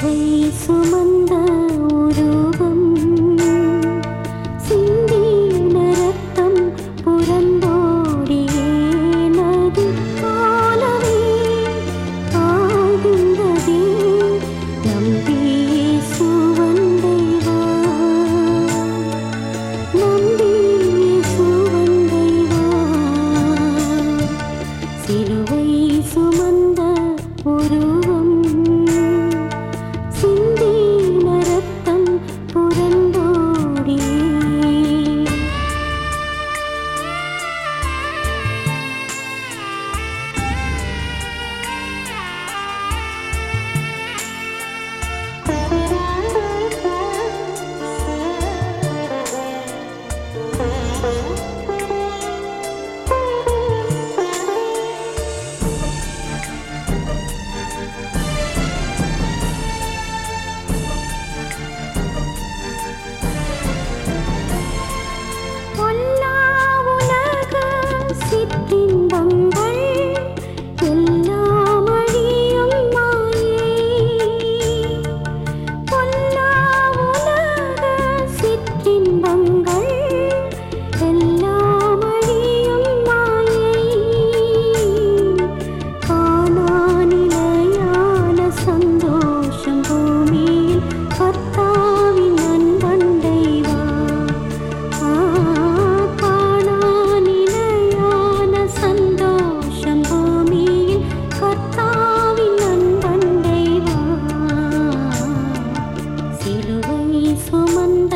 சிலுவை சுமந்த சுமந்த